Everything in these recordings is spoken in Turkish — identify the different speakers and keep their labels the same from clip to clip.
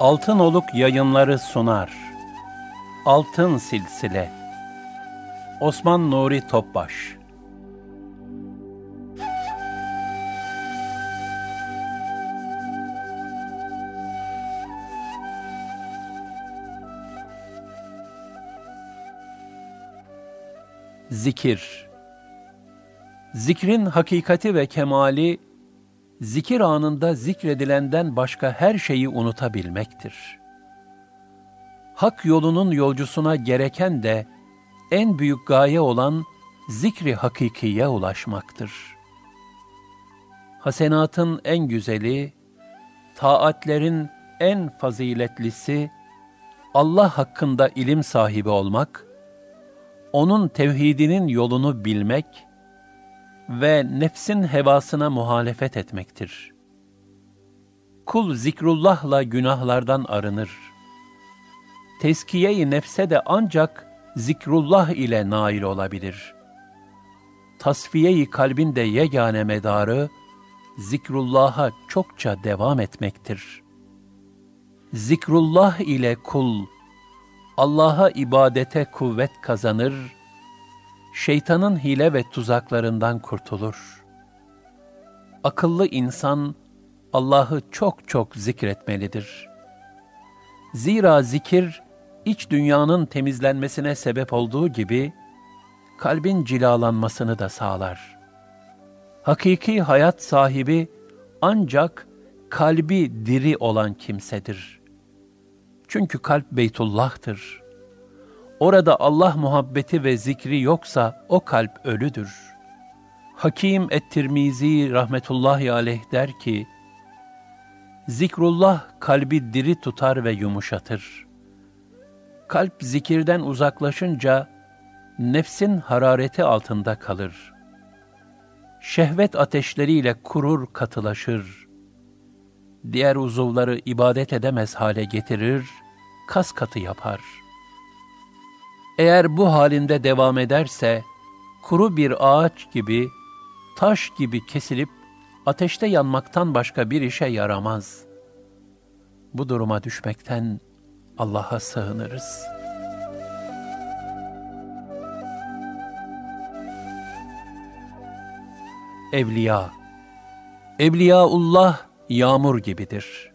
Speaker 1: Altın Oluk yayınları sunar. Altın Silsile. Osman Nuri Topbaş. Zikir. Zikrin hakikati ve kemali zikir anında zikredilenden başka her şeyi unutabilmektir. Hak yolunun yolcusuna gereken de en büyük gaye olan zikri hakikiye ulaşmaktır. Hasenatın en güzeli, taatlerin en faziletlisi, Allah hakkında ilim sahibi olmak, onun tevhidinin yolunu bilmek, ve nefsin hevasına muhalefet etmektir. Kul zikrullahla günahlardan arınır. Teskiye-i nefse de ancak zikrullah ile nail olabilir. Tasfiye-i kalbin de yegane medarı, zikrullah'a çokça devam etmektir. Zikrullah ile kul, Allah'a ibadete kuvvet kazanır, şeytanın hile ve tuzaklarından kurtulur. Akıllı insan Allah'ı çok çok zikretmelidir. Zira zikir, iç dünyanın temizlenmesine sebep olduğu gibi, kalbin cilalanmasını da sağlar. Hakiki hayat sahibi ancak kalbi diri olan kimsedir. Çünkü kalp Beytullah'tır.'' Orada Allah muhabbeti ve zikri yoksa o kalp ölüdür. Hakim et-Tirmizi rahmetullahi aleyh der ki, Zikrullah kalbi diri tutar ve yumuşatır. Kalp zikirden uzaklaşınca nefsin harareti altında kalır. Şehvet ateşleriyle kurur katılaşır. Diğer uzuvları ibadet edemez hale getirir, kas katı yapar.'' Eğer bu halinde devam ederse, kuru bir ağaç gibi, taş gibi kesilip ateşte yanmaktan başka bir işe yaramaz. Bu duruma düşmekten Allah'a sığınırız. Evliya Evliyaullah yağmur gibidir.''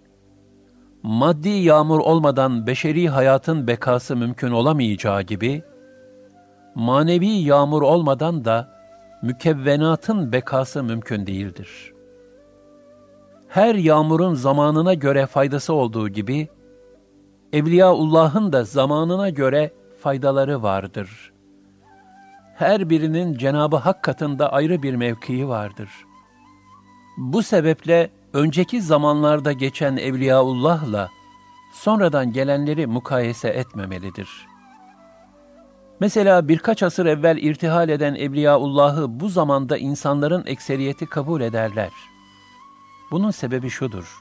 Speaker 1: Maddi yağmur olmadan beşeri hayatın bekası mümkün olamayacağı gibi, manevi yağmur olmadan da mükevvenatın bekası mümkün değildir. Her yağmurun zamanına göre faydası olduğu gibi, Evliyaullah'ın da zamanına göre faydaları vardır. Her birinin Cenabı Hak katında ayrı bir mevkii vardır. Bu sebeple önceki zamanlarda geçen Evliyaullah'la sonradan gelenleri mukayese etmemelidir. Mesela birkaç asır evvel irtihal eden Evliyaullah'ı bu zamanda insanların ekseriyeti kabul ederler. Bunun sebebi şudur.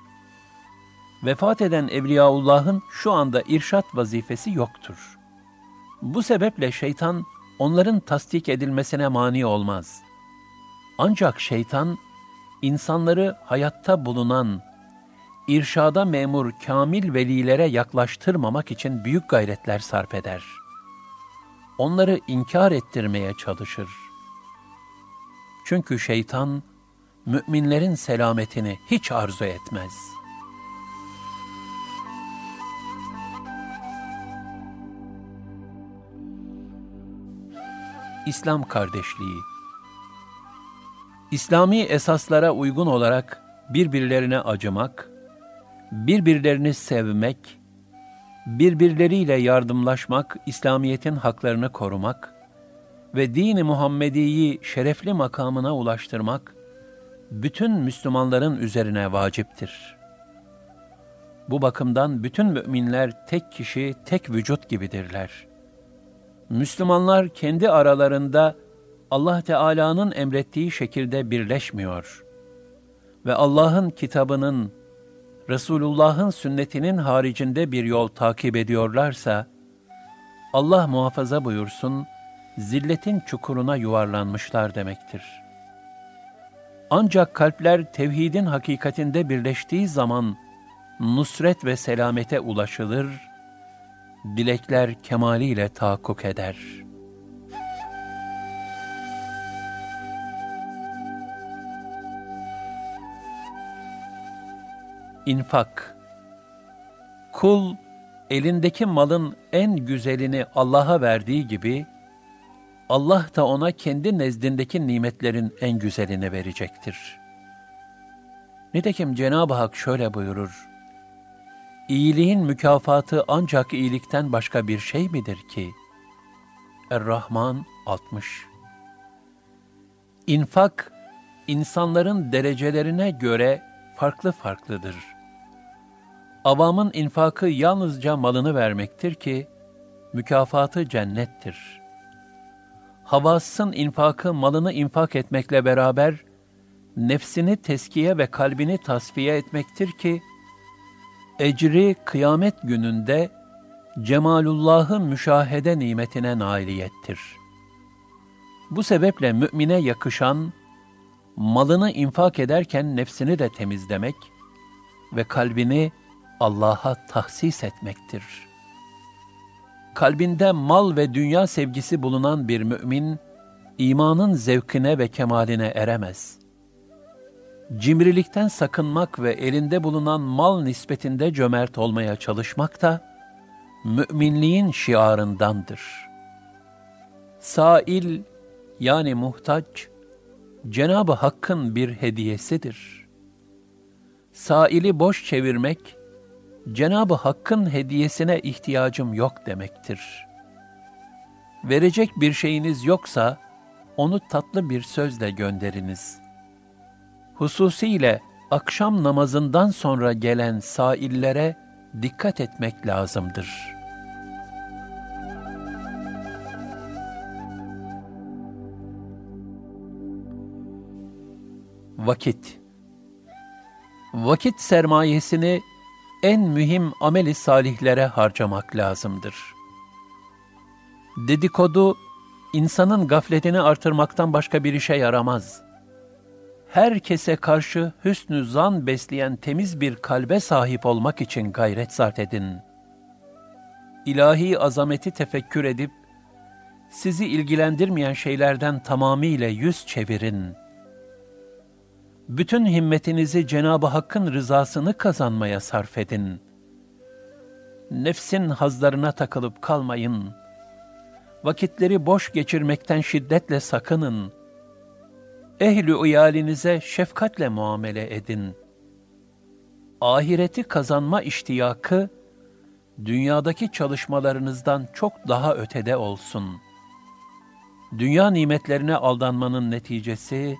Speaker 1: Vefat eden Evliyaullah'ın şu anda irşat vazifesi yoktur. Bu sebeple şeytan onların tasdik edilmesine mani olmaz. Ancak şeytan insanları hayatta bulunan, irşada memur kamil velilere yaklaştırmamak için büyük gayretler sarf eder. Onları inkar ettirmeye çalışır. Çünkü şeytan, müminlerin selametini hiç arzu etmez. İslam kardeşliği İslami esaslara uygun olarak birbirlerine acımak, birbirlerini sevmek, birbirleriyle yardımlaşmak, İslamiyet'in haklarını korumak ve dini Muhammedi'yi şerefli makamına ulaştırmak, bütün Müslümanların üzerine vaciptir. Bu bakımdan bütün müminler tek kişi, tek vücut gibidirler. Müslümanlar kendi aralarında Allah Teala'nın emrettiği şekilde birleşmiyor ve Allah'ın kitabının, Resulullah'ın sünnetinin haricinde bir yol takip ediyorlarsa, Allah muhafaza buyursun, zilletin çukuruna yuvarlanmışlar demektir. Ancak kalpler tevhidin hakikatinde birleştiği zaman, nusret ve selamete ulaşılır, dilekler kemaliyle tahakkuk eder. İnfak Kul, elindeki malın en güzelini Allah'a verdiği gibi, Allah da ona kendi nezdindeki nimetlerin en güzelini verecektir. Nitekim Cenab-ı Hak şöyle buyurur, İyiliğin mükafatı ancak iyilikten başka bir şey midir ki? Er-Rahman 60 İnfak, insanların derecelerine göre farklı farklıdır. Avamın infakı yalnızca malını vermektir ki, mükafatı cennettir. Havasın infakı malını infak etmekle beraber, nefsini teskiye ve kalbini tasfiye etmektir ki, ecri kıyamet gününde cemalullahı müşahede nimetine nailiyettir. Bu sebeple mümine yakışan, malını infak ederken nefsini de temizlemek ve kalbini Allah'a tahsis etmektir. Kalbinde mal ve dünya sevgisi bulunan bir mümin, imanın zevkine ve kemaline eremez. Cimrilikten sakınmak ve elinde bulunan mal nispetinde cömert olmaya çalışmak da, müminliğin şiarındandır. Sail yani muhtaç, Cenab-ı Hakk'ın bir hediyesidir. Saili boş çevirmek, Cenab-ı Hakk'ın hediyesine ihtiyacım yok demektir. Verecek bir şeyiniz yoksa, onu tatlı bir sözle gönderiniz. Hususiyle akşam namazından sonra gelen saillere dikkat etmek lazımdır. Vakit Vakit sermayesini en mühim ameli salihlere harcamak lazımdır. Dedikodu, insanın gafletini artırmaktan başka bir işe yaramaz. Herkese karşı hüsnü zan besleyen temiz bir kalbe sahip olmak için gayret sarf edin. İlahi azameti tefekkür edip, sizi ilgilendirmeyen şeylerden tamamıyla yüz çevirin.'' Bütün himmetinizi Cenab-ı Hakk'ın rızasını kazanmaya sarf edin. Nefsin hazlarına takılıp kalmayın. Vakitleri boş geçirmekten şiddetle sakının. Ehli uyalinize şefkatle muamele edin. Ahireti kazanma iştiyakı, dünyadaki çalışmalarınızdan çok daha ötede olsun. Dünya nimetlerine aldanmanın neticesi,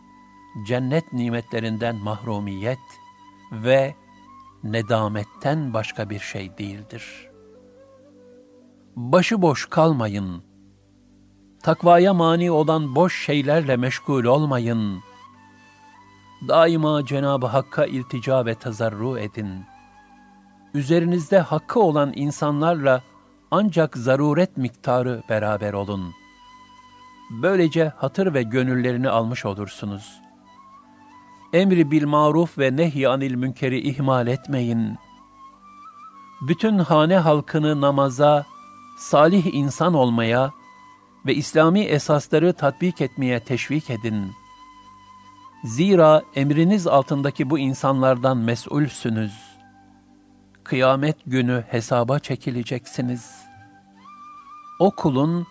Speaker 1: cennet nimetlerinden mahrumiyet ve nedametten başka bir şey değildir. Başıboş kalmayın. Takvaya mani olan boş şeylerle meşgul olmayın. Daima Cenab-ı Hakk'a iltica ve tazarru edin. Üzerinizde hakkı olan insanlarla ancak zaruret miktarı beraber olun. Böylece hatır ve gönüllerini almış olursunuz.'' Emri bil maruf ve nehy anil münkeri ihmal etmeyin. Bütün hane halkını namaza, salih insan olmaya ve İslami esasları tatbik etmeye teşvik edin. Zira emriniz altındaki bu insanlardan mesulsünüz. Kıyamet günü hesaba çekileceksiniz. O kulun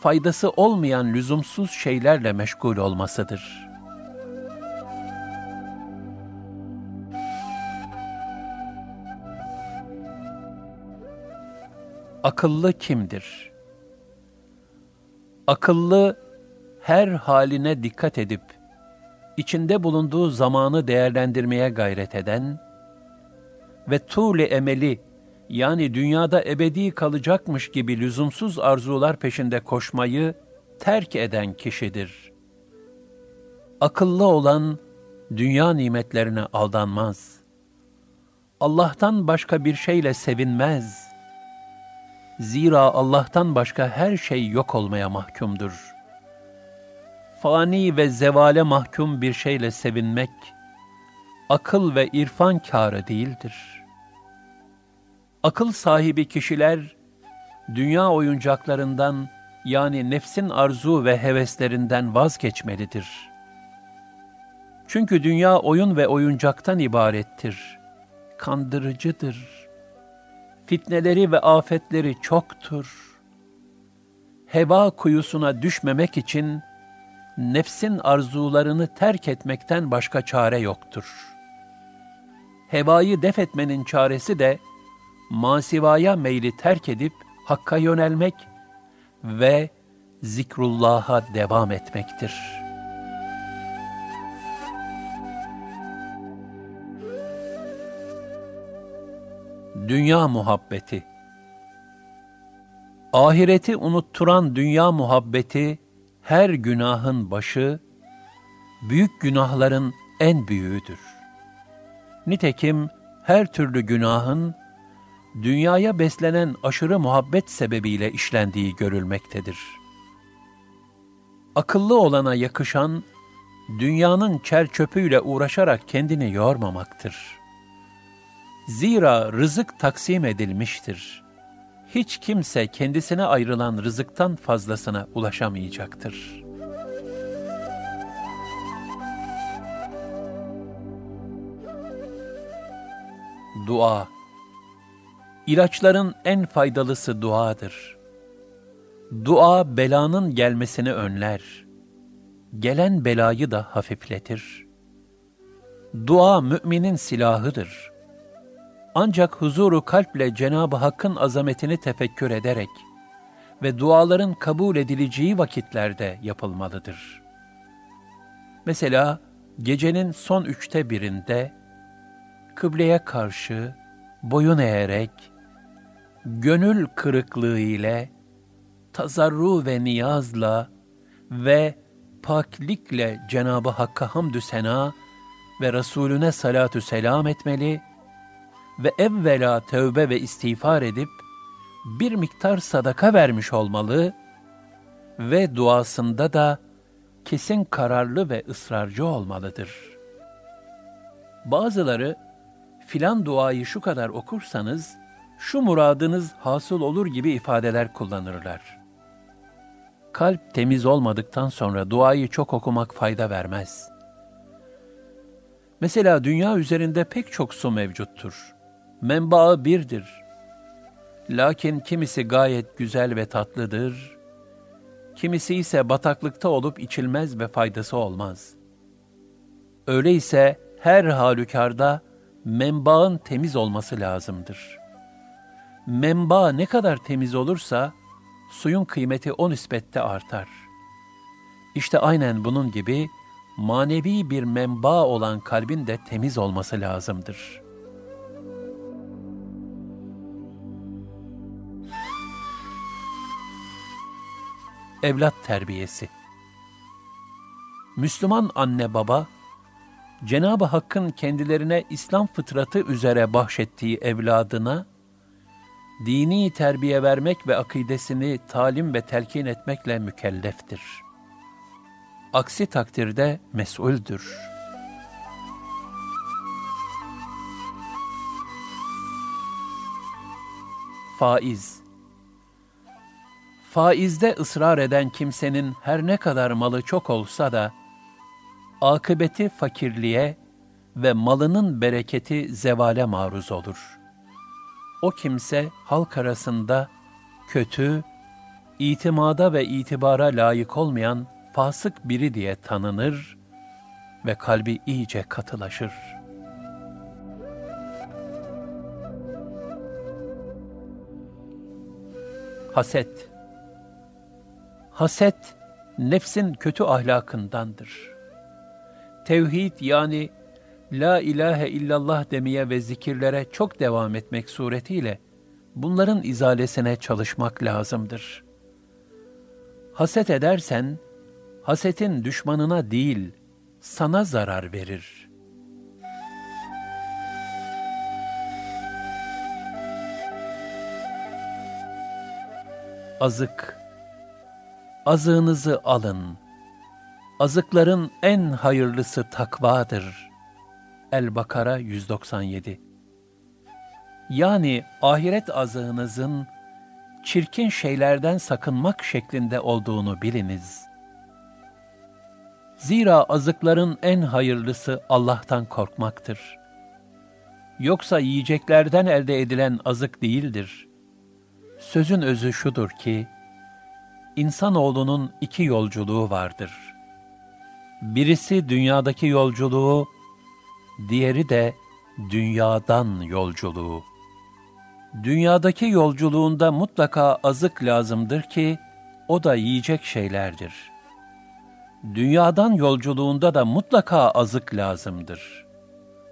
Speaker 1: faydası olmayan lüzumsuz şeylerle meşgul olmasıdır.'' Akıllı kimdir? Akıllı, her haline dikkat edip, içinde bulunduğu zamanı değerlendirmeye gayret eden ve tuğle emeli, yani dünyada ebedi kalacakmış gibi lüzumsuz arzular peşinde koşmayı terk eden kişidir. Akıllı olan, dünya nimetlerine aldanmaz. Allah'tan başka bir şeyle sevinmez.'' Zira Allah'tan başka her şey yok olmaya mahkumdur. Fani ve zevale mahkum bir şeyle sevinmek, akıl ve irfan kârı değildir. Akıl sahibi kişiler, dünya oyuncaklarından yani nefsin arzu ve heveslerinden vazgeçmelidir. Çünkü dünya oyun ve oyuncaktan ibarettir. Kandırıcıdır. Fitneleri ve afetleri çoktur. Heba kuyusuna düşmemek için nefsin arzularını terk etmekten başka çare yoktur. Hebayı def etmenin çaresi de masivaya meyli terk edip hakka yönelmek ve zikrullah'a devam etmektir. Dünya muhabbeti Ahireti unutturan dünya muhabbeti her günahın başı, büyük günahların en büyüğüdür. Nitekim her türlü günahın dünyaya beslenen aşırı muhabbet sebebiyle işlendiği görülmektedir. Akıllı olana yakışan, dünyanın çer çöpüyle uğraşarak kendini yormamaktır. Zira rızık taksim edilmiştir. Hiç kimse kendisine ayrılan rızıktan fazlasına ulaşamayacaktır. Dua İlaçların en faydalısı duadır. Dua belanın gelmesini önler. Gelen belayı da hafifletir. Dua müminin silahıdır. Ancak huzuru kalple Cenab-ı Hakk'ın azametini tefekkür ederek ve duaların kabul edileceği vakitlerde yapılmalıdır. Mesela gecenin son üçte birinde kıbleye karşı boyun eğerek gönül kırıklığı ile, tazarru ve niyazla ve paklikle Cenab-ı Hakk'a hamdü sena ve Resulüne salatü selam etmeli ve evvela tövbe ve istiğfar edip bir miktar sadaka vermiş olmalı ve duasında da kesin kararlı ve ısrarcı olmalıdır. Bazıları filan duayı şu kadar okursanız şu muradınız hasıl olur gibi ifadeler kullanırlar. Kalp temiz olmadıktan sonra duayı çok okumak fayda vermez. Mesela dünya üzerinde pek çok su mevcuttur. Menbaı birdir. Lakin kimisi gayet güzel ve tatlıdır, kimisi ise bataklıkta olup içilmez ve faydası olmaz. Öyleyse her halükarda menbaın temiz olması lazımdır.'' menba ne kadar temiz olursa suyun kıymeti o nispette artar. İşte aynen bunun gibi manevi bir menba olan kalbin de temiz olması lazımdır. Evlat terbiyesi Müslüman anne baba, Cenab-ı Hakk'ın kendilerine İslam fıtratı üzere bahşettiği evladına, dini terbiye vermek ve akidesini talim ve telkin etmekle mükelleftir. Aksi takdirde mesuldür. Faiz Faizde ısrar eden kimsenin her ne kadar malı çok olsa da, akıbeti fakirliğe ve malının bereketi zevale maruz olur.'' o kimse halk arasında kötü, itimada ve itibara layık olmayan fasık biri diye tanınır ve kalbi iyice katılaşır. Haset Haset, nefsin kötü ahlakındandır. Tevhid yani La ilahe illallah demeye ve zikirlere çok devam etmek suretiyle bunların izalesine çalışmak lazımdır. Haset edersen, hasetin düşmanına değil, sana zarar verir. Azık Azığınızı alın. Azıkların en hayırlısı takvadır.'' El-Bakara 197 yani ahiret azığınızın çirkin şeylerden sakınmak şeklinde olduğunu biliniz. Zira azıkların en hayırlısı Allah'tan korkmaktır. Yoksa yiyeceklerden elde edilen azık değildir. Sözün özü şudur ki, insanoğlunun iki yolculuğu vardır. Birisi dünyadaki yolculuğu, diğeri de dünyadan yolculuğu. Dünyadaki yolculuğunda mutlaka azık lazımdır ki, o da yiyecek şeylerdir. Dünyadan yolculuğunda da mutlaka azık lazımdır.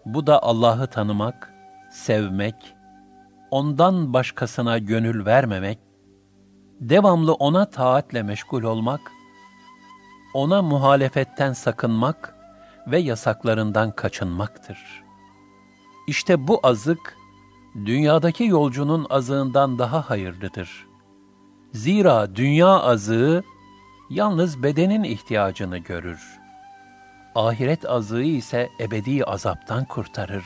Speaker 1: Bu da Allah'ı tanımak, sevmek, ondan başkasına gönül vermemek, devamlı ona taatle meşgul olmak, ona muhalefetten sakınmak ve yasaklarından kaçınmaktır. İşte bu azık, dünyadaki yolcunun azığından daha hayırlıdır. Zira dünya azığı yalnız bedenin ihtiyacını görür. Ahiret azığı ise ebedi azaptan kurtarır.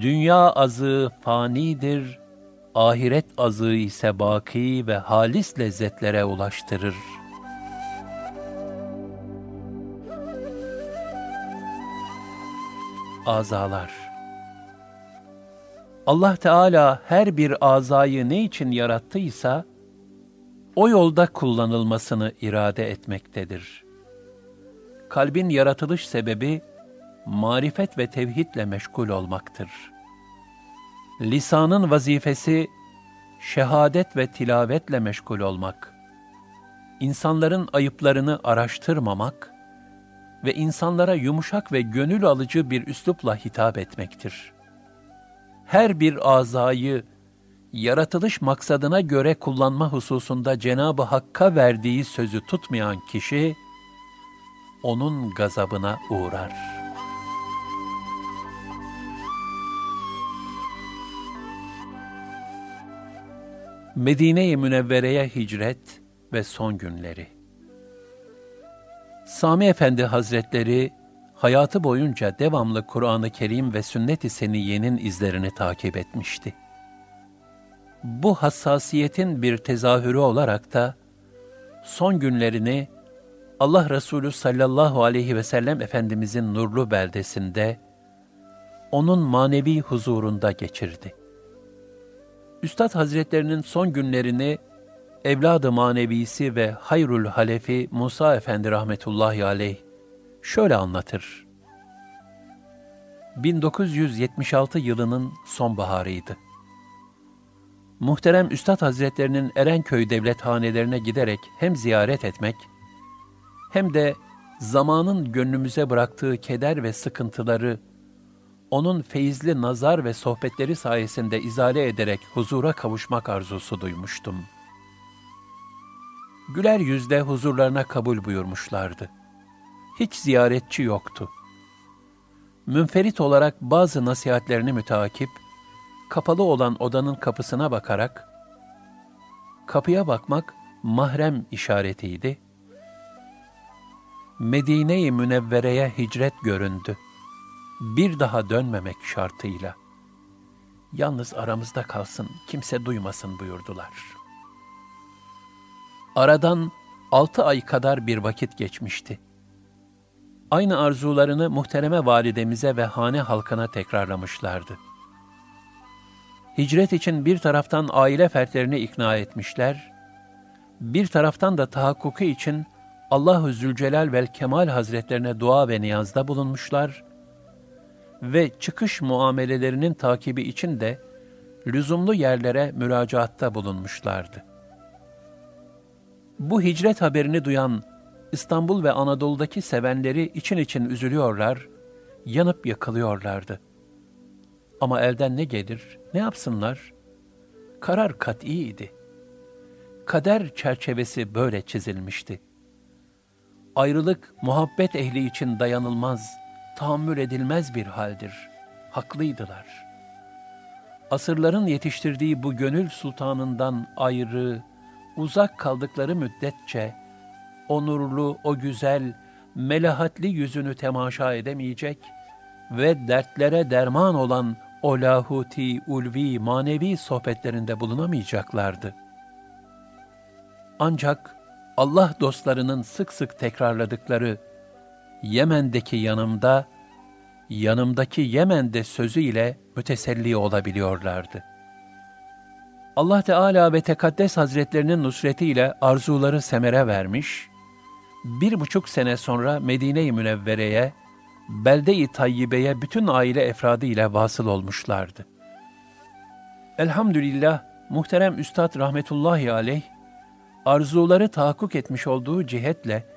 Speaker 1: Dünya azığı fanidir, ahiret azığı ise baki ve halis lezzetlere ulaştırır. Azalar Allah Teala her bir azayı ne için yarattıysa, o yolda kullanılmasını irade etmektedir. Kalbin yaratılış sebebi, marifet ve tevhidle meşgul olmaktır. Lisanın vazifesi, şehadet ve tilavetle meşgul olmak, insanların ayıplarını araştırmamak ve insanlara yumuşak ve gönül alıcı bir üslupla hitap etmektir. Her bir azayı, yaratılış maksadına göre kullanma hususunda Cenab-ı Hakk'a verdiği sözü tutmayan kişi, onun gazabına uğrar. Medine-i Münevvere'ye hicret ve son günleri Sami Efendi Hazretleri, hayatı boyunca devamlı Kur'an-ı Kerim ve sünnet-i seniyenin izlerini takip etmişti bu hassasiyetin bir tezahürü olarak da son günlerini Allah Resulü sallallahu aleyhi ve sellem Efendimizin nurlu beldesinde onun manevi huzurunda geçirdi. Üstad Hazretlerinin son günlerini evladı manevisi ve hayrul halefi Musa Efendi rahmetullahi aleyh şöyle anlatır. 1976 yılının sonbaharıydı muhterem Üstad Hazretlerinin Erenköy devlethanelerine giderek hem ziyaret etmek, hem de zamanın gönlümüze bıraktığı keder ve sıkıntıları, onun feyizli nazar ve sohbetleri sayesinde izale ederek huzura kavuşmak arzusu duymuştum. Güler yüzle huzurlarına kabul buyurmuşlardı. Hiç ziyaretçi yoktu. Münferit olarak bazı nasihatlerini müteakip, kapalı olan odanın kapısına bakarak, kapıya bakmak mahrem işaretiydi. Medine-i Münevvere'ye hicret göründü. Bir daha dönmemek şartıyla. Yalnız aramızda kalsın, kimse duymasın buyurdular. Aradan altı ay kadar bir vakit geçmişti. Aynı arzularını muhtereme validemize ve hane halkına tekrarlamışlardı. Hicret için bir taraftan aile fertlerini ikna etmişler, bir taraftan da tahakkuku için Allahu Zülcelal vel Kemal Hazretlerine dua ve niyazda bulunmuşlar ve çıkış muamelelerinin takibi için de lüzumlu yerlere müracaatta bulunmuşlardı. Bu hicret haberini duyan İstanbul ve Anadolu'daki sevenleri için için üzülüyorlar, yanıp yakılıyorlardı. Ama elden ne gelir, ne yapsınlar? Karar kat'iydi. Kader çerçevesi böyle çizilmişti. Ayrılık muhabbet ehli için dayanılmaz, tahammül edilmez bir haldir. Haklıydılar. Asırların yetiştirdiği bu gönül sultanından ayrı, uzak kaldıkları müddetçe, onurlu, o güzel, melahatli yüzünü temaşa edemeyecek ve dertlere derman olan o lahuti, ulvi, manevi sohbetlerinde bulunamayacaklardı. Ancak Allah dostlarının sık sık tekrarladıkları Yemen'deki yanımda, yanımdaki Yemen'de sözü ile müteselli olabiliyorlardı. Allah Teala ve Tekaddes Hazretlerinin nusretiyle arzuları semere vermiş, bir buçuk sene sonra Medine-i Münevvere'ye, Belde-i Tayyibe'ye bütün aile efradı ile vasıl olmuşlardı. Elhamdülillah, muhterem Üstad Rahmetullahi Aleyh, arzuları tahakkuk etmiş olduğu cihetle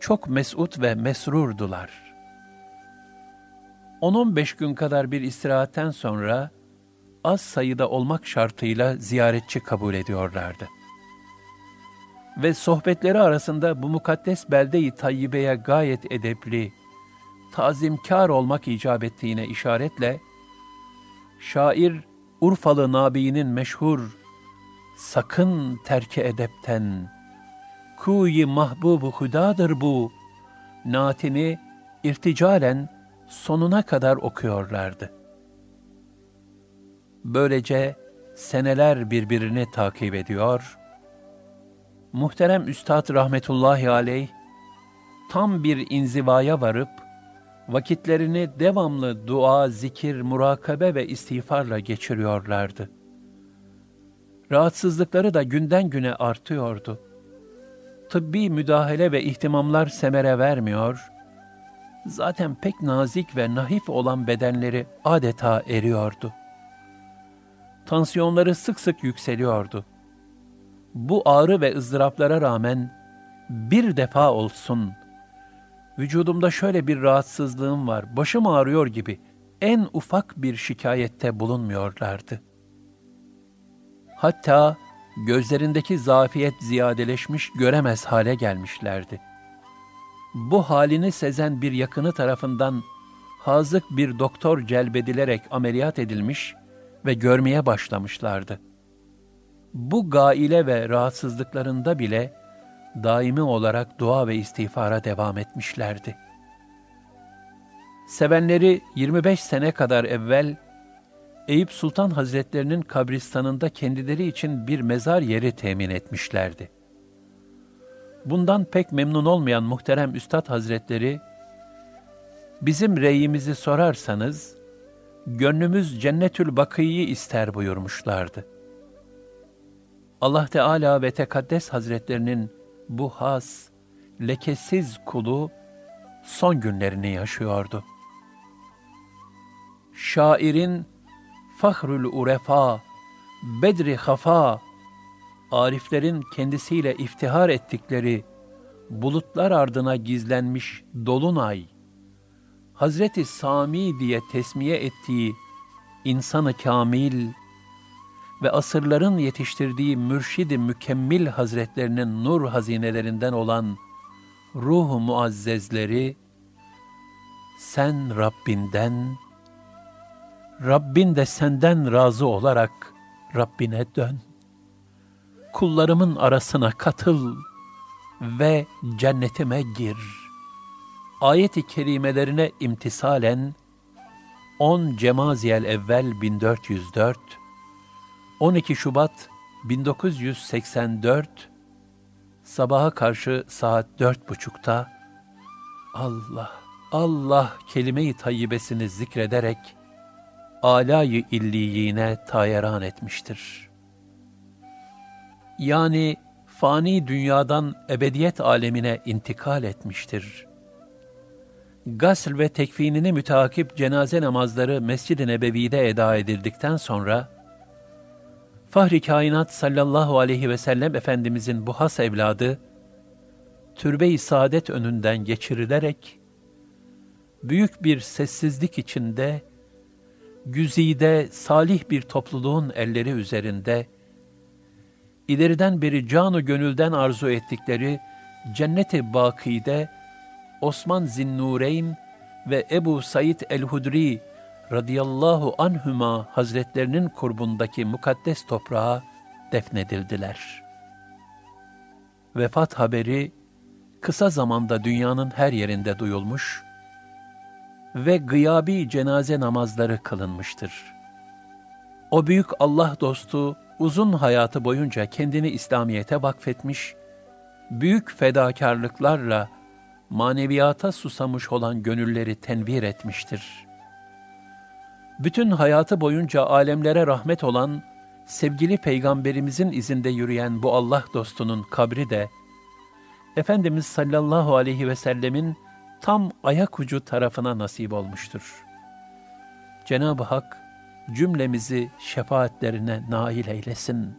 Speaker 1: çok mesut ve mesrurdular. 10-15 gün kadar bir istirahatten sonra az sayıda olmak şartıyla ziyaretçi kabul ediyorlardı. Ve sohbetleri arasında bu mukaddes belde-i tayyibeye gayet edepli, tazimkar olmak icap ettiğine işaretle, şair Urfalı Nabi'nin meşhur sakın terke edepten, kuyi mahbubu hudadır bu, natini irticalen sonuna kadar okuyorlardı. Böylece seneler birbirini takip ediyor, muhterem Üstad rahmetullahi aleyh, tam bir inzivaya varıp, vakitlerini devamlı dua, zikir, murakabe ve istiğfarla geçiriyorlardı. Rahatsızlıkları da günden güne artıyordu. Tıbbi müdahale ve ihtimamlar semere vermiyor, zaten pek nazik ve nahif olan bedenleri adeta eriyordu. Tansiyonları sık sık yükseliyordu. Bu ağrı ve ızdıraplara rağmen bir defa olsun vücudumda şöyle bir rahatsızlığım var, başım ağrıyor gibi en ufak bir şikayette bulunmuyorlardı. Hatta gözlerindeki zafiyet ziyadeleşmiş, göremez hale gelmişlerdi. Bu halini sezen bir yakını tarafından hazık bir doktor celbedilerek ameliyat edilmiş ve görmeye başlamışlardı. Bu gaile ve rahatsızlıklarında bile daimi olarak dua ve istiğfara devam etmişlerdi. Sevenleri 25 sene kadar evvel Eyüp Sultan Hazretlerinin kabristanında kendileri için bir mezar yeri temin etmişlerdi. Bundan pek memnun olmayan muhterem Üstad Hazretleri, bizim reyimizi sorarsanız, gönlümüz cennetül bakıyı ister buyurmuşlardı. Allah Teala ve Tekaddes Hazretlerinin bu has, lekesiz kulu son günlerini yaşıyordu. Şairin Fahrül Urefa, Bedri Hafa, ariflerin kendisiyle iftihar ettikleri bulutlar ardına gizlenmiş dolunay, Hazreti Sami diye tesmiye ettiği insanı kamil ve asırların yetiştirdiği mürşidi mükemmel hazretlerinin nur hazinelerinden olan ruh muazzezleri, sen Rabbinden, Rabbin de senden razı olarak Rabbine dön. Kullarımın arasına katıl ve cennetime gir. Ayet-i kerimelerine imtisalen 10 Cemaziyel evvel 1404 12 Şubat 1984 sabaha karşı saat dört buçukta Allah, Allah kelime-i tayyibesini zikrederek alayı illiyine tayeran etmiştir. Yani fani dünyadan ebediyet alemine intikal etmiştir. Gasl ve tekfinini müteakip cenaze namazları Mescid-i Nebevi'de eda edildikten sonra, Fahri Kainat sallallahu aleyhi ve sellem Efendimizin bu has evladı, türbe-i saadet önünden geçirilerek, büyük bir sessizlik içinde, güzide salih bir topluluğun elleri üzerinde, ileriden beri canu gönülden arzu ettikleri cennet-i bakide, Osman Zinnureyn ve Ebu Said el-Hudri radıyallahu anhüma hazretlerinin kurbundaki mukaddes toprağa defnedildiler. Vefat haberi kısa zamanda dünyanın her yerinde duyulmuş ve gıyabi cenaze namazları kılınmıştır.'' O büyük Allah dostu uzun hayatı boyunca kendini İslamiyete vakfetmiş, büyük fedakarlıklarla maneviyata susamış olan gönülleri tenvir etmiştir. Bütün hayatı boyunca alemlere rahmet olan, sevgili peygamberimizin izinde yürüyen bu Allah dostunun kabri de, Efendimiz sallallahu aleyhi ve sellemin tam ayak ucu tarafına nasip olmuştur. Cenab-ı Hak cümlemizi şefaatlerine nail eylesin.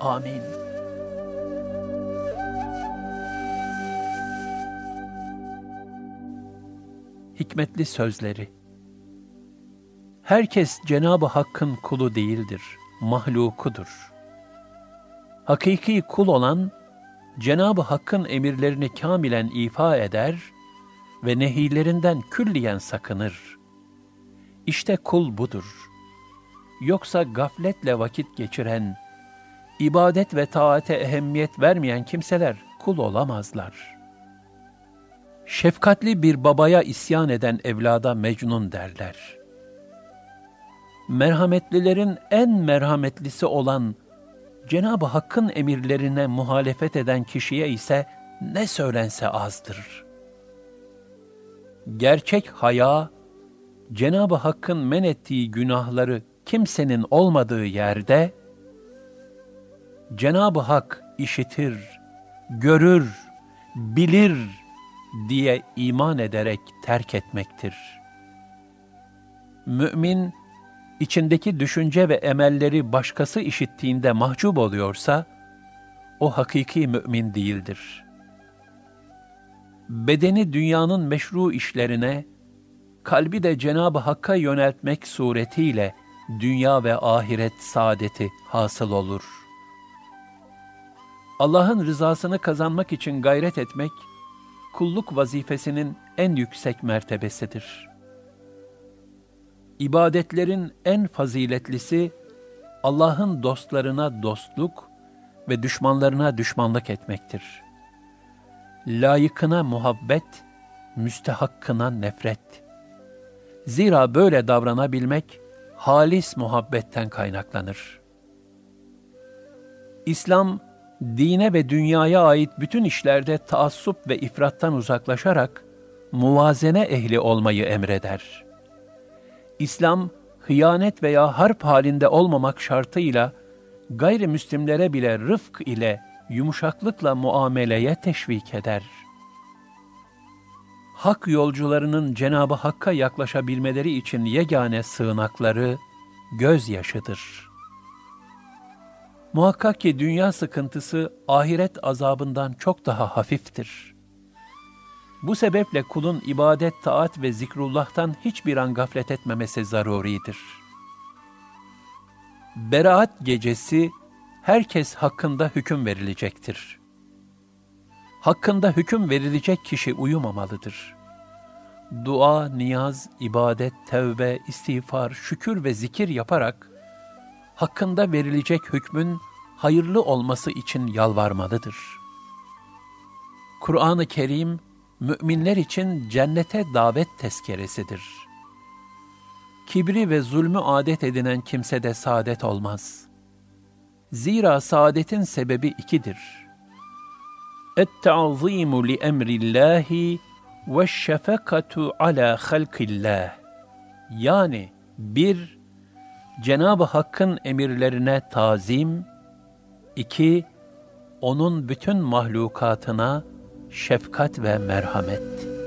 Speaker 1: Amin. Hikmetli sözleri Herkes Cenab-ı Hakk'ın kulu değildir, mahlukudur. Hakiki kul olan, Cenab-ı Hakk'ın emirlerini kamilen ifa eder ve nehilerinden külliyen sakınır. İşte kul budur. Yoksa gafletle vakit geçiren, ibadet ve taate ehemmiyet vermeyen kimseler kul olamazlar. Şefkatli bir babaya isyan eden evlada mecnun derler. Merhametlilerin en merhametlisi olan Cenab-ı Hakk'ın emirlerine muhalefet eden kişiye ise ne söylense azdır. Gerçek haya, Cenab-ı Hakk'ın men ettiği günahları kimsenin olmadığı yerde, Cenab-ı Hak işitir, görür, bilir diye iman ederek terk etmektir. Mümin, içindeki düşünce ve emelleri başkası işittiğinde mahcup oluyorsa, o hakiki mümin değildir. Bedeni dünyanın meşru işlerine, kalbi de Cenab-ı Hakk'a yöneltmek suretiyle dünya ve ahiret saadeti hasıl olur. Allah'ın rızasını kazanmak için gayret etmek, kulluk vazifesinin en yüksek mertebesidir.'' ibadetlerin en faziletlisi Allah'ın dostlarına dostluk ve düşmanlarına düşmanlık etmektir. Layıkına muhabbet, müstehakkına nefret. Zira böyle davranabilmek halis muhabbetten kaynaklanır. İslam, dine ve dünyaya ait bütün işlerde taassup ve ifrattan uzaklaşarak muvazene ehli olmayı emreder.'' İslam, hıyanet veya harp halinde olmamak şartıyla gayrimüslimlere bile rıfk ile yumuşaklıkla muameleye teşvik eder. Hak yolcularının Cenabı Hakk'a yaklaşabilmeleri için yegane sığınakları gözyaşıdır. Muhakkak ki dünya sıkıntısı ahiret azabından çok daha hafiftir.'' Bu sebeple kulun ibadet, taat ve zikrullah'tan hiçbir an gaflet etmemesi zaruridir. Beraat gecesi herkes hakkında hüküm verilecektir. Hakkında hüküm verilecek kişi uyumamalıdır. Dua, niyaz, ibadet, tevbe, istiğfar, şükür ve zikir yaparak hakkında verilecek hükmün hayırlı olması için yalvarmalıdır. Kur'an-ı Kerim müminler için cennete davet tezkeresidir. Kibri ve zulmü adet edinen kimsede saadet olmaz. Zira saadetin sebebi ikidir. Et-ta'zimu li emrillahi ve şefekatu ala halkillah. Yani bir, Cenab-ı Hakk'ın emirlerine tazim, iki, onun bütün mahlukatına şefkat ve merhamet.''